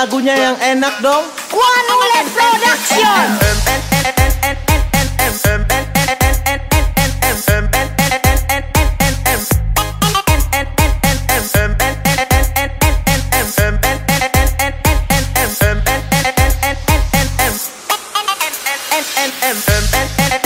lagunya yang enak dong. One Production. and and and